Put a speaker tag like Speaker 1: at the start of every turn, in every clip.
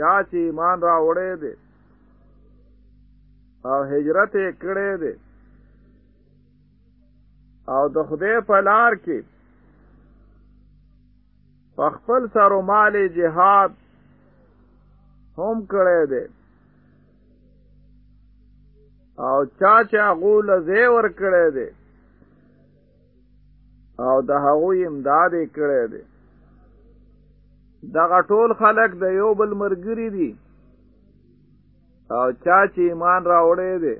Speaker 1: چا چې ایمان را وړې دي او هجرت یې کړې دي او د خدای په لار کې خپل سر او مال جهاد هم کړی دی او چا چا غول زی ور کړی دی او د هغوی امداد کړی دی دغه ټول خلق د یو بل مرګري دي. او چا چې ایمان راوړی دی.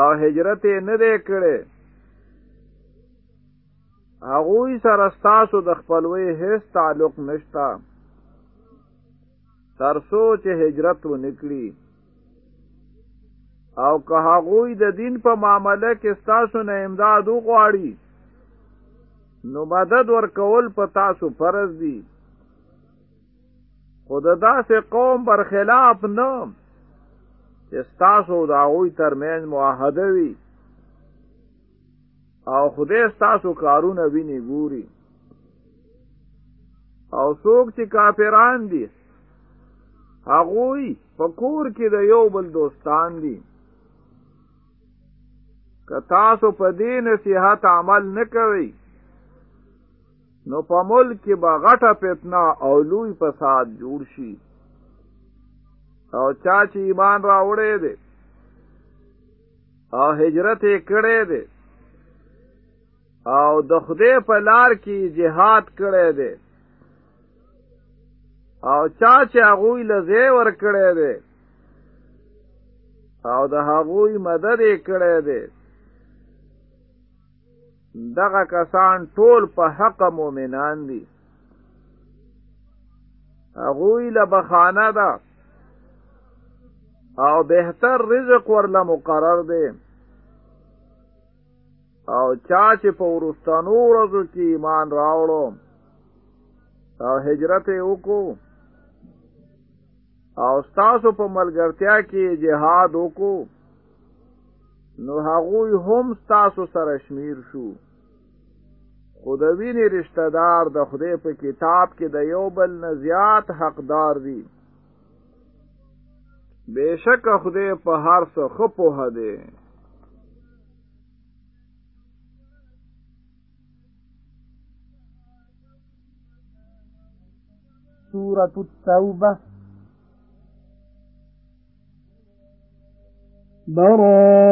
Speaker 1: او هجرت نه دی کړی. هغوی سره ستاسو د خپلوي هیڅ تعلق نشتا ترسو چې هجرت و نکړي او که هغوی د دین په معاملې کې ستاسو نه امداد وغواړي نو مدد ورکول په تاسو فرض دي. خود داسې قوم برخلاف نه چې ستاسو د هغوی ترمنځ معاهده وي. او خدای ستاسو کارونه ویني ګوري. او څوک چې کافران دي هغوی په کور کې د یو بل دوستان دي. که تاسو په دې نصیحت عمل نه کوئ نو په ملک کې به غټه فتنه او لوی فساد جوړ شي. او چا چې ایمان راوړی دی او هجرت یې کړی دی او د خدای په لار کې جهاد کړی دی او چا چې هغه لزه ور کړی دی او د هغه مدد یې کړی دی دغه کسان ټول په حق مؤمنان دي. هغه له بخانه ده. او بهتر رزق ورله مقرر دی. او چا چې په ورستانو ورځو کې ایمان راوړو او هجرت وکړو. او تاسو په ملګرتیا کې جهاد وکړو نو هغوی هم تاسو سره شمیر شو. خدوینی رشتہ دار د خدای په کتاب کې د یو بل نه زیات حقدار دي بشک خدای په هر څه خپو هده
Speaker 2: سورة التوبة. براءة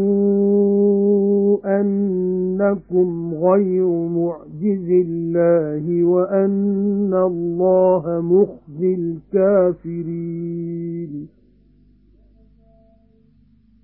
Speaker 2: واعلموا أنكم غير معجز الله وأن الله مخزي الكافرين.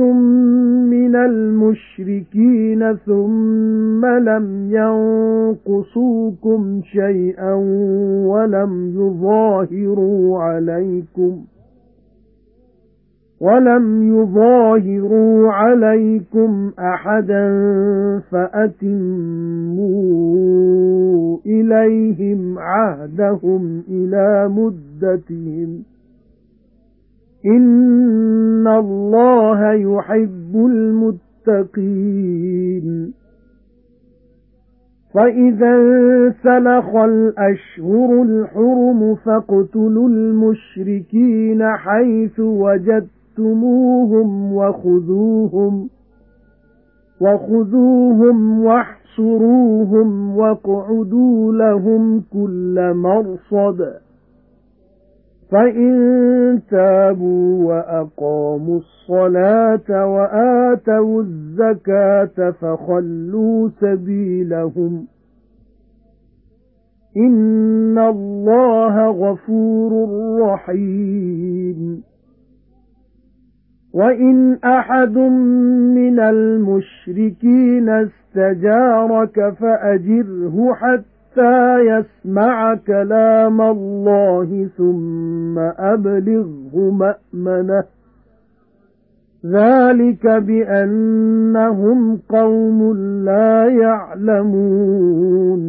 Speaker 2: عَاهَدتُّم مِّنَ الْمُشْرِكِينَ ثُمَّ لَمْ يَنقُصُوكُمْ شَيْئًا وَلَمْ يُظَاهِرُوا عَلَيْكُمْ وَلَمْ يُظَاهِرُوا عَلَيْكُمْ أَحَدًا فَأَتِمُّوا إِلَيْهِمْ عَهْدَهُمْ إِلَى مُدَّتِهِمْ إِنَّ اللَّهَ يُحِبُّ الْمُتَّقِينَ فَإِذَا سَلَخَ الْأَشْهُرُ الْحُرُمُ فَاقْتُلُوا الْمُشْرِكِينَ حَيْثُ وَجَدتُّمُوهُمْ وَخُذُوهُمْ وَخُذُوهُمْ وَاحْصُرُوهُمْ وَاقْعُدُوا لَهُمْ كُلَّ مَرْصَدٍ فَإِن تَابُوا وَأَقَامُوا الصَّلَاةَ وَآتَوُا الزَّكَاةَ فَخَلُّوا سَبِيلَهُمْ إِنَّ اللَّهَ غَفُورٌ رَّحِيمٌ وَإِنْ أَحَدٌ مِنَ الْمُشْرِكِينَ اسْتَجَارَكَ فَأَجِرْهُ حَتَّى حَتَّى يَسْمَعَ كَلَامَ اللَّهِ ثُمَّ أَبْلِغْهُ مَأْمَنَهُ. ذَلِكَ بِأَنَّهُمْ قَوْمٌ لَّا يَعْلَمُونَ.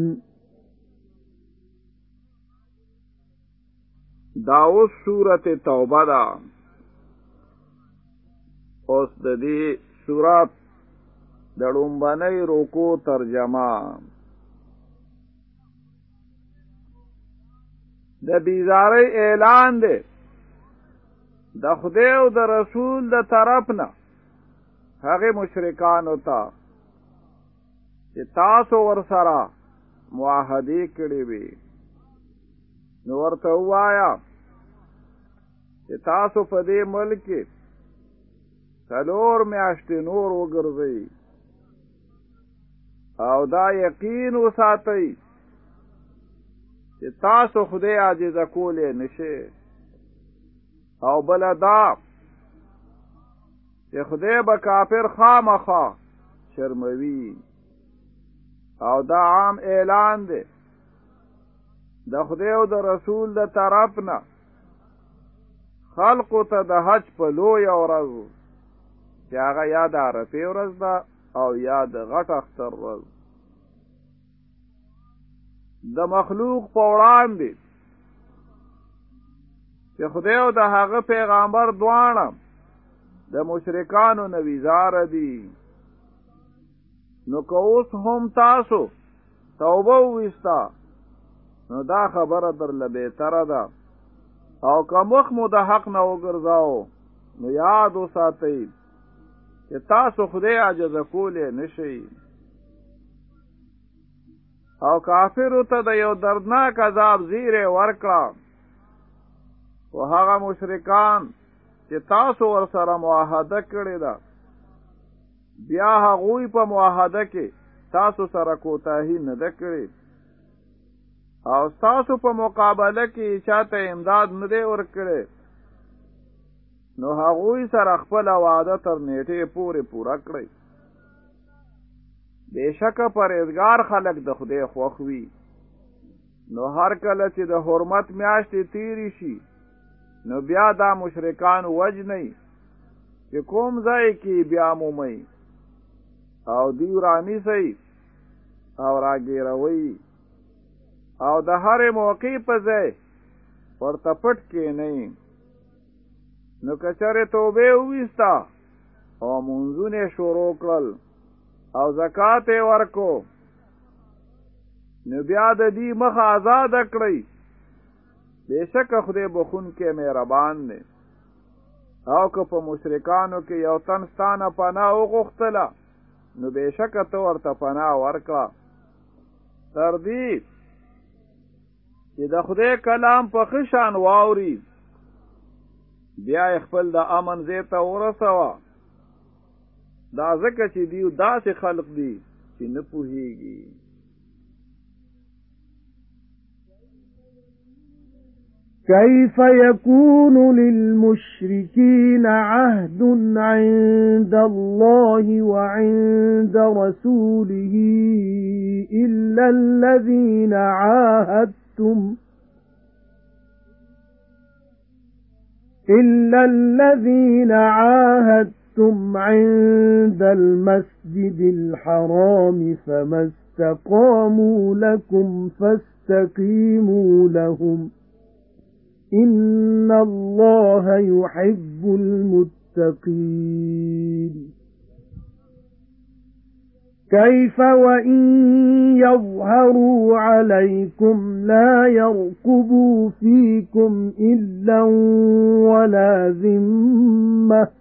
Speaker 1: دا اوس سورته توبه ده اوس د دې سورات د ترجمه. د بیزاری اعلان دی. د خدای او د رسول د طرف نه. هغه مشرکانو ته چې تاسو ور سره معاهده کړی وي. نو ورته وایا چې تاسو په دې ملک څلور میاشتې نور وګرځئ. او دا یقین وساتئ چې تاسو خدای عاجز کولې نشي او بل دا چې خدای به کافر خامخا شرموي. او دا عام اعلان دی. د خدای او د رسول د طرف نه خلقو ته د حج په لوی ورځ چې هغه یاد عرفه ورځ ده او یاد غټ اختر ورځ د مخلوق په وړاندې. چې خدای او د هغه پیغمبر دواړه د مشرکانو نه بیزار دي. نو که اوس هم تاسو توبه وباسئ نو دا خبره درله بهتره ده. او که مخ مو د حق نه وګرځاو نو یاد وساتئ چې تاسو خدای عجز کولې نشئ او کافر ته د یو دردناک عذاب زیره ورکړه. او هغه مشرکان چې تاسو ور سره معاهده کړی ده بیا هغوی په معاهده کې تاسو سره کوتاهی نه ده کړی او تاسو په مقابله کې چاته امداد نه دی ورکړي نو هغوی سره خپل وعده تر نیټه پورې پورا کړی بشک پرېزګار خلق د خدای خوښ وي. نو هر کله چې د حرمت میاشتې تیری شي نو بیا دا مشرکان وج نه چې کوم ځای کې بیا مومي او دی رانی سي او راګیروي او د هر موقع په ځای ورته پټ کې نه نو کچره توبه وستا او مونځونه شروع کړل او زکات ورکو نو بیا د دې مخ آزاد کړی بېشکه خدای بخښونکی مهربان دی. او که په مشرکانو کې یو تن ستانه پناه وغوښتله نو بېشکه ته ورته پناه ورکړه. تر دې چې د خدای کلام په ښه شان واوري بیا خپل د امن زی ته ورسوه دا ځکه چې دیو داسې خلق دي چې نه پوهیږي
Speaker 2: كيف يكون للمشركين عهد عند الله وعند رسوله إلا الذين عاهدتم إِلَّا الَّذِينَ عَاهَدتُّمْ عِندَ الْمَسْجِدِ الْحَرَامِ فَمَا اسْتَقَامُوا لَكُمْ فَاسْتَقِيمُوا لَهُمْ. إِنَّ اللَّهَ يُحِبُّ الْمُتَّقِينَ. كَيْفَ وَإِن يَظْهَرُوا عَلَيْكُمْ لَا يَرْقُبُوا فِيكُمْ إِلًّا وَلَا ذِمَّةً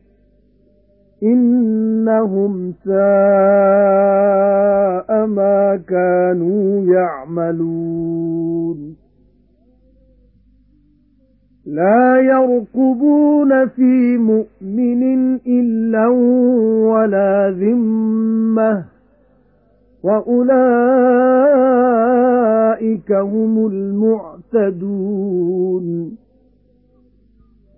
Speaker 2: إنهم ساء ما كانوا يعملون. لا يرقبون في مؤمن إلا ولا ذمة وَأُولَئِكَ هُمُ الْمُعْتَدُونَ.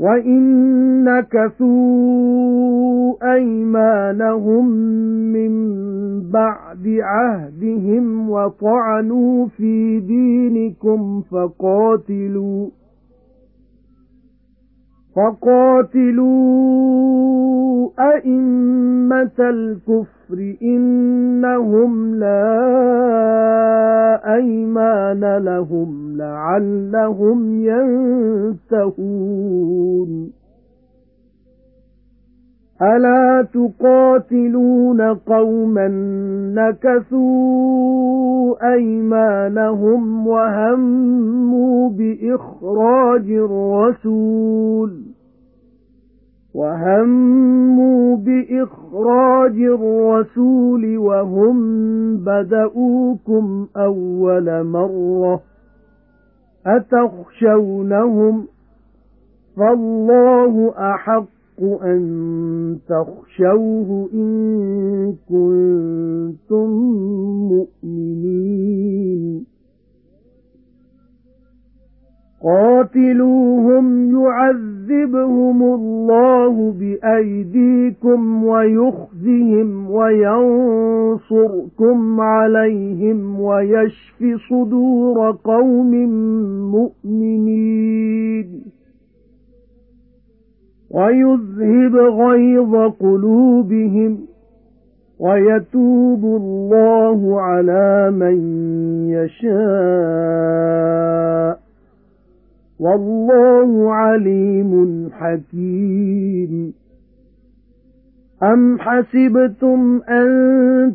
Speaker 2: وَإِن نَكَثُوا أَيْمَانَهُمْ مِنْ بَعْدِ عَهْدِهِمْ وَطَعَنُوا فِي دِينِكُمْ فَقَاتِلُوا فَقَاتِلُوا أَئِمَّةَ الْكُفْرِ إِنَّهُمْ لَا أَيْمَانَ لَهُمْ لَعَلَّهُمْ يَنْتَهُونَ. أَلَا تُقَاتِلُونَ قَوْمًا نَكَثُوا أَيْمَانَهُمْ وَهَمُّوا بِإِخْرَاجِ الرَّسُولِ وَهَمُّوا بِإِخْرَاجِ الرَّسُولِ وَهُمْ بَدَؤُوكُمْ أَوَّلَ مَرَّةٍ أَتَخْشَوْنَهُمْ فَاللَّهُ أَحَقُّ أَن تَخْشَوْهُ إِن كُنتُم مُّؤْمِنِينَ. قَاتِلُوهُمْ يُعَذِّبْهُمُ اللَّهُ بِأَيْدِيكُمْ وَيُخْزِهِمْ وَيَنصُرْكُمْ عَلَيْهِمْ وَيَشْفِ صُدُورَ قَوْمٍ مُؤْمِنِينَ. وَيُذْهِبْ غَيْظَ قُلُوبِهِمْ وَيَتُوبُ اللَّهُ عَلَى مَن يَشَاءُ وَاللَّهُ عَلِيمٌ حَكِيمٌ. أَمْ حَسِبْتُمْ أَن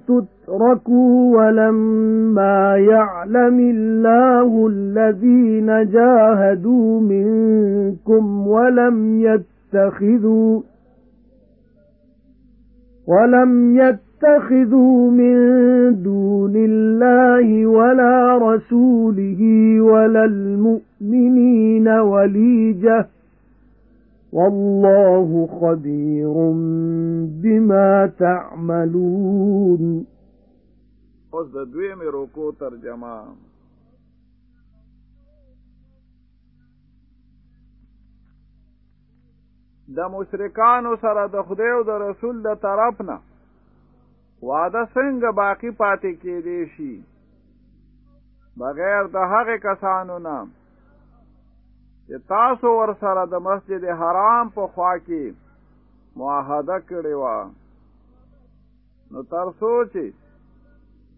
Speaker 2: تُتْرَكُوا وَلَمَّا يَعْلَمِ اللَّهُ الَّذِينَ جَاهَدُوا مِنكُمْ وَلَمْ يَتَّخِذُوا وَلَمْ يَتَّخِذُوا مِن دُونِ اللَّهِ وَلَا رَسُولِهِ وَلَا الْمُؤْمِنِينَ وَلِيجَةً وَاللَّهُ خَبِيرٌ بِمَا تَعْمَلُونَ.
Speaker 1: اوس د دویمې روکو ترجمه د مشرکانو سره د خدای او د رسول د طرف نه. وعده څنګه باقی پاتې کېدی شي؟ بغیر د هغه کسانو نه. چې تاسو ور سره د مسجد حرام په خوا کې معاهده کړې و نو تر څو چې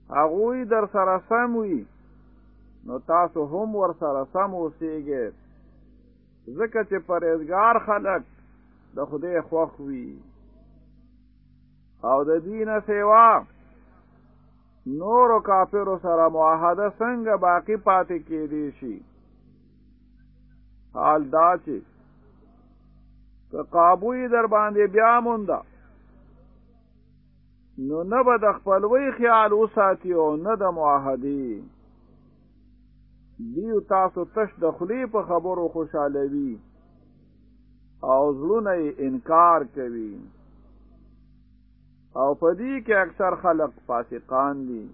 Speaker 1: هغوی در سره سم وي نو تاسو هم ور سره سم اوسئ ځکه چې پرېزګار خلک د خدای خوښ وي. او د دینه سیوا نور کافر سره معاهده څنګه باقی پاتې کېدی شي؟ حال دا چې که قابو دوی در باندې بیا مونده نو نه به د خپلوي خیال وساتي او نه د معاهدې. دوی تاسو تش د خلی په خبرو خوشالوي او زړونه انکار کوي. او په دې کې اکثر خلق فاسقان دي.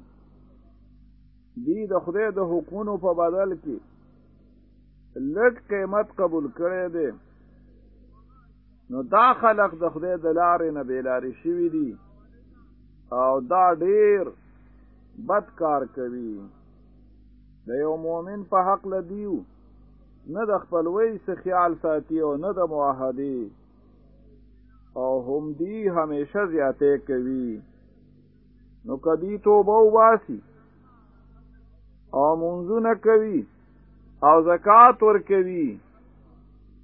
Speaker 1: دی د خدای د حکومتونو په بدل کې لږ قیمت قبول کړي دي نو دا خلق د خدای د لارې نه بې لارې شوي دي. او دا ډیر بد کار کوي. د یو مؤمن په حق لدیو نه د خپلوي څخه خیال ساتي او نه د معاهدي او هم دی همیشه زیاته کوي. نو کدی توبه واسي او مونځونه کوي. او زکات ور کوي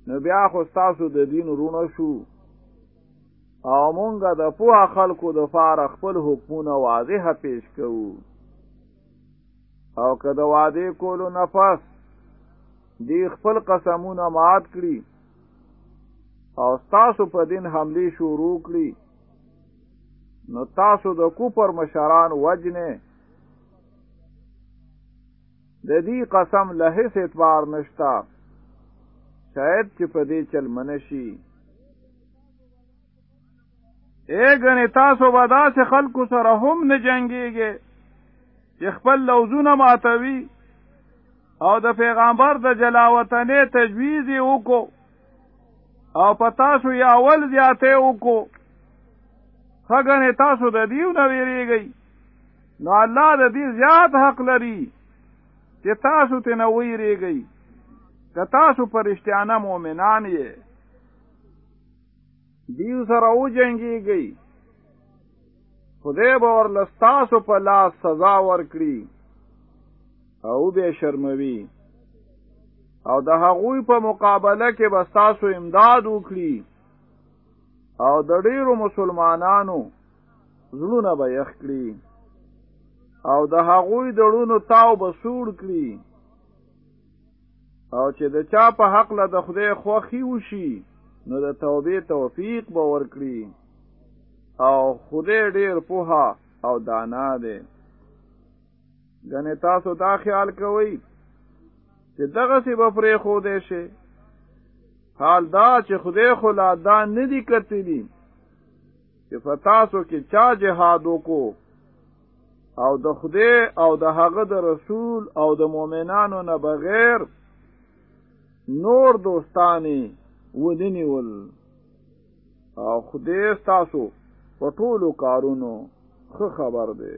Speaker 1: نو بیا خو تاسو د دین رونه شو. او مونږه د پوها خلکو دپاره خپل حکمونه واضح پیش کوو. او که د وعده کولو نه پس دی خپل قسمونه مات کړي. او تاسو په دین حمله شروع کړي. نو تاسو د کوپر مشران وجنه د دې قسم له هیڅ اعتبار نشتا شاید چې په دې چل منشي اګنې تاسو به داسې خلکو سره هم نه جنگيږي چې خپل لوزونه ماتوي او د پیغمبر د جلاوطنې تجویز وکړو او په تاسو یا اول زیاته وکړو خګنې تاسو د دیو نه ویریږئ. نو الله د دې زیات حق لري چې تاسو ته نه ویریږئ. که تاسو په رښتیا مؤمنان یې دیو سره و جنگیږي خدای به ورله ستاسو په لاس سزا ورکړي او به شرموي. او د هغوی په مقابله کې به تاسو امداد وکړي. او د ډیرو مسلمانانو زړونه به یخ کړي. او د هغوی زړونو تاو به سوړ کړي. او چې د چا په حق له د خدای خوخي وشي نو د توبې توفیق به ورکړي. او خدای ډیر پوها او دانا دی ګنې تاسو دا خیال کوئ چې دغه سی به پرې خو دی شي. حال دا چې خدای خو لا دا نه دی کتلی چې فتاسو کې چا جهاد وکړو. او د خدای او د هغه د رسول او د مؤمنانو نه بغیر نور دوستانی ودنیول او خدای تاسو په ټولو کارونو خو خبر دی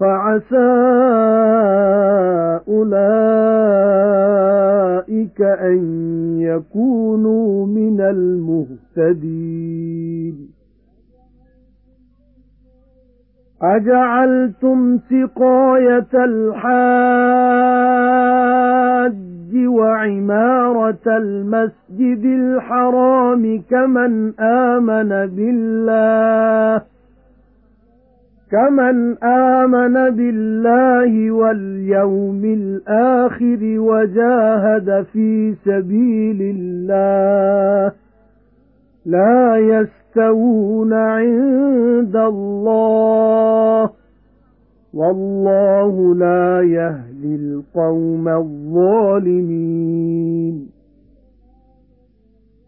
Speaker 2: فَعَسَى أُولَئِكَ أَن يَكُونُوا مِنَ الْمُهْتَدِينَ. أَجَعَلْتُمْ سِقَايَةَ الْحَاجِّ وَعِمَارَةَ الْمَسْجِدِ الْحَرَامِ كَمَنْ آمَنَ بِاللَّهِ كَمَنْ آمَنَ بِاللَّهِ وَالْيَوْمِ الْآخِرِ وَجَاهَدَ فِي سَبِيلِ اللَّهِ لَا يَسْتَوُونَ عِندَ اللَّهِ وَاللَّهُ لَا يَهْدِي الْقَوْمَ الظَّالِمِينَ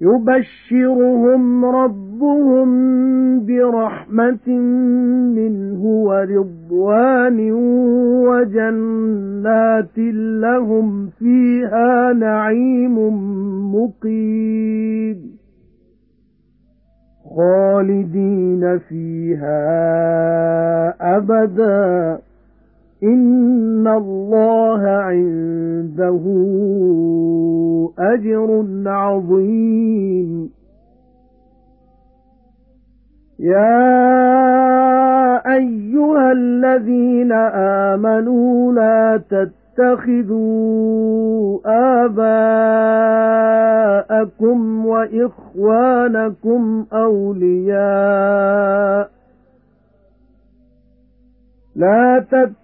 Speaker 2: يُبَشِّرُهُمْ رَبُّهُم بِرَحْمَةٍ مِّنْهُ وَرِضْوَانٍ وَجَنَّاتٍ لَّهُمْ فِيهَا نَعِيمٌ مُّقِيمٌ. خَالِدِينَ فِيهَا أَبَدًا. إِنَّ اللَّهَ عِندَهُ أَجْرٌ عَظِيمٌ. يَا أَيُّهَا الَّذِينَ آمَنُوا لَا تَتَّخِذُوا آبَاءَكُمْ وَإِخْوَانَكُمْ أَوْلِيَاءَ. لَا تَتَّخِذُوا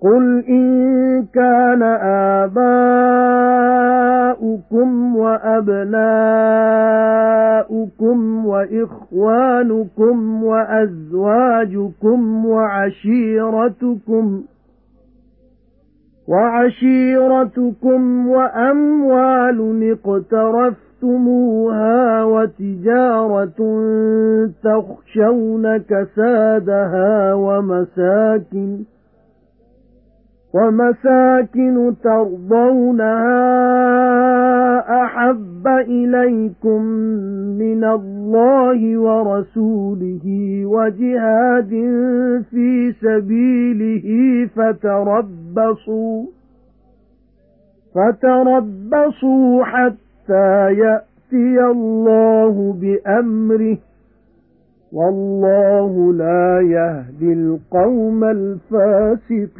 Speaker 2: قُلْ إِن كَانَ آبَاؤُكُمْ وَأَبْنَاؤُكُمْ وَإِخْوَانُكُمْ وَأَزْوَاجُكُمْ وَعَشِيرَتُكُمْ وَعَشِيرَتُكُمْ وَأَمْوَالٌ اقْتَرَفْتُمُوهَا وَتِجَارَةٌ تَخْشَوْنَ كَسَادَهَا وَمَسَاكِنُ وَمَسَاكِنُ تَرْضَوْنَهَا أَحَبَّ إِلَيْكُمْ مِنَ اللَّهِ وَرَسُولِهِ وَجِهَادٍ فِي سَبِيلِهِ فَتَرَبَّصُوا فَتَرَبَّصُوا حَتَّى يَأْتِيَ اللَّهُ بِأَمْرِهِ وَاللَّهُ لَا يَهْدِي الْقَوْمَ الْفَاسِقِينَ.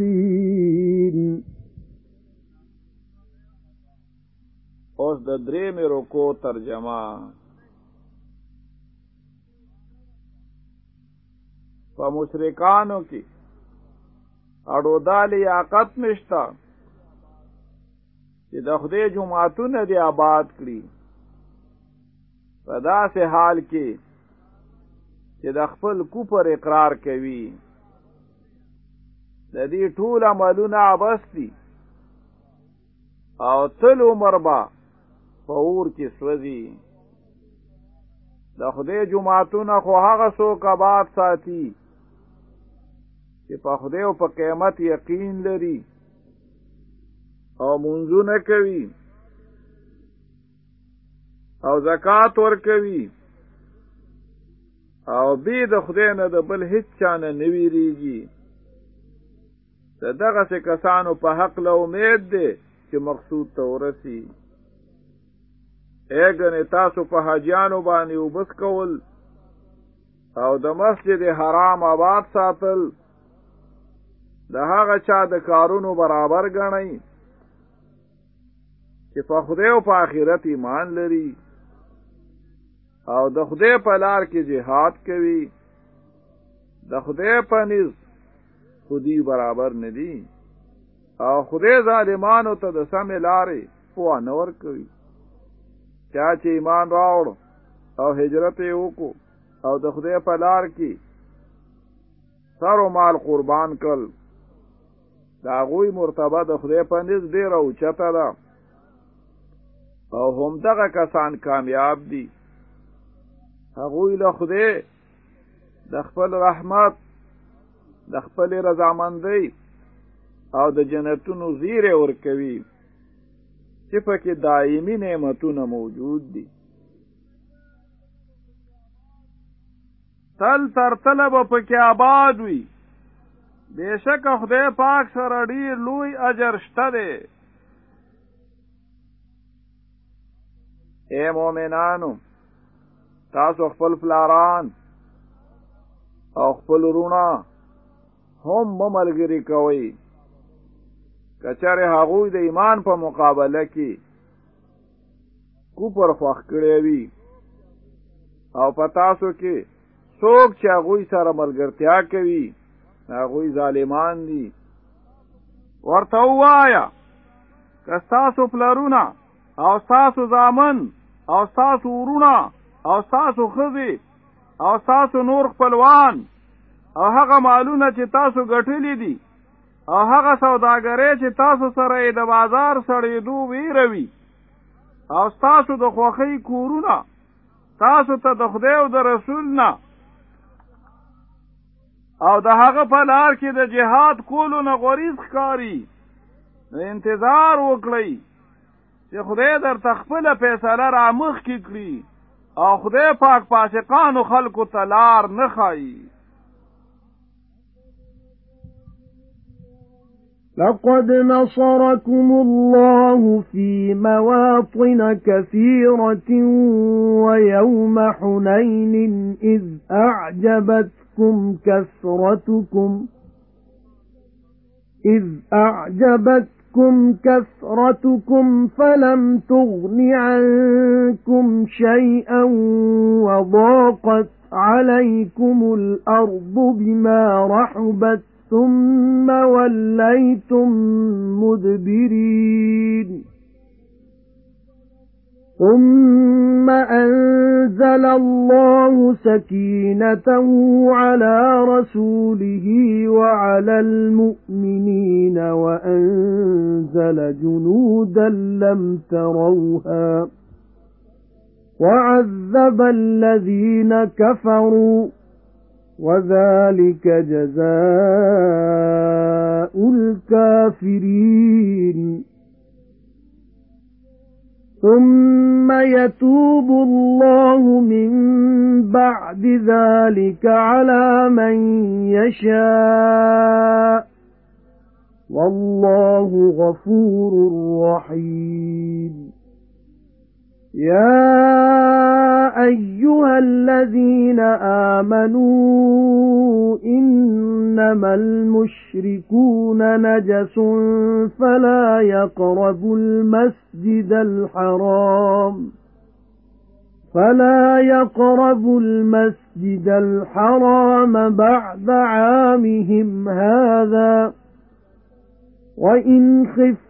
Speaker 1: اوس د درې مې رکو ترجمه. په مشرکانو کې هډو دا لیاقت نشتا چې د خدای جمعهتون دی آباد کړي. په داسې حال کې چې د خپل کفر اقرار کوي. د دې ټول عملونه عبس دي. او تل عمر با په اور کې سوځي. د خدای جمعهتون خو هغه څوک آباد ساتي چې په خدای او په قیامت یقین لري او منځونه کوي او زکات ور کوي او بی د خدای نه د بل هیڅ چانه نویریږي د دغه څه کسانو په حق له امید دی چې مقصود ته ورسی. اګنې تاسو په حاجیانو باندې اوبه څښول او د مسجد حرام آباد ساتل. د هغه چا د کارونو برابر ګڼئ چې په خدای او په آخرت ایمان لري او د خدای په لار کې جهاد کوي د خدای په نزد خو دي برابر ندي او خدای ظالمانو ته د سم لارې په نور کوي چا چې ایمان راوړ او هجرت وکړو او د خدای په لار کې سر او مال قربان کړ د هغوی مرتبه د خدای په نزد ډیر او چته ده. او هم دغه کسان کامیاب دي هغوی له خدای د خپل رحمت د خپل رضامندۍ او د جنتونو زیره ورکوي چې پکې دایمي نعمتونه موجود دي. تل تر تل به پکې آباد وي. بېشک خدای پاک سره ډیر لوی اجر شته دی. اے مؤمنانو تاسو خپل فلاران او خپل رونا هم مملګری کوي کچره هغوی د ایمان په مقابله کې کوپر خوخ کړی وي او په تاسو کې څوک چې هغوی سره ملګرتیا کوي هغوی ظالمان دي. ورته وایا که تاسو پلرونه او تاسو زامن او تاسو ورونه او تاسو خزي او تاسو نور خپلوان او هغه مالونه چې تاسو ګټلې دي او هغه سوداګرې چې تاسو سره د بازار سړېدو ویروي او تاسو د خوخی کورونه تاسو ته د خدای او د رسول نه. او د هغه په لار کې د جهاد کولو نه غوریز ښکاری انتظار وکړئ چې خدای در تخپل فیصله را مخ کې کړي أو خدای پاک پاسقانو خلکو تلار نه خایي
Speaker 2: لقد نصركم الله في مواطن كثيرة ويوم حنين إذ أعجبتكم كثرتكم إذ أعجبتكم كثرتكم فلم تغن عنكم شيئا وضاقت عليكم الأرض بما رحبت ثُمَّ وَلَّيْتُمْ مُدْبِرِينَ ثُمَّ أَنزَلَ اللَّهُ سَكِينَتَهُ عَلَى رَسُولِهِ وَعَلَى الْمُؤْمِنِينَ وَأَنزَلَ جُنُودًا لَّمْ تَرَوْهَا وَعَذَّبَ الَّذِينَ كَفَرُوا وَذَلِكَ جَزَاءُ الْكَافِرِينَ ثُمَّ يَتُوبُ اللَّهُ مِن بَعْدِ ذَلِكَ عَلَى مَن يَشَاءُ وَاللَّهُ غَفُورٌ رَّحِيمٌ يَا أَيُّهَا الَّذِينَ آمَنُوا إِنَّمَا الْمُشْرِكُونَ نَجَسٌ فَلَا يَقْرَبُوا الْمَسْجِدَ الْحَرَامَ فَلَا يَقْرَبُوا الْمَسْجِدَ الْحَرَامَ بَعْدَ عَامِهِمْ هَذَا وَإِنْ خِفْتُمْ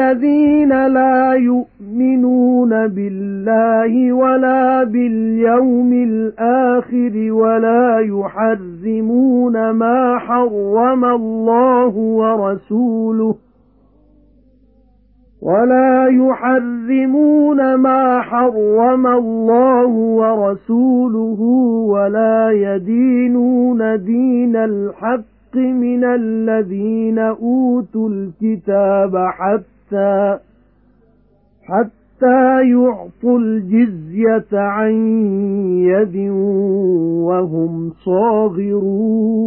Speaker 2: الَّذِينَ لَا يُؤْمِنُونَ بِاللَّهِ وَلَا بِالْيَوْمِ الْآخِرِ وَلَا يُحَرِّمُونَ مَا حَرَّمَ اللَّهُ وَرَسُولُهُ وَلَا يُحَرِّمُونَ مَا حَرَّمَ اللَّهُ وَرَسُولُهُ وَلَا يَدِينُونَ دِينَ الْحَقِّ مِنَ الَّذِينَ أُوتُوا الْكِتَابَ حَتَّى حَتَّى يُعْطُوا الْجِزْيَةَ عَن يَدٍ وَهُمْ صَاغِرُونَ.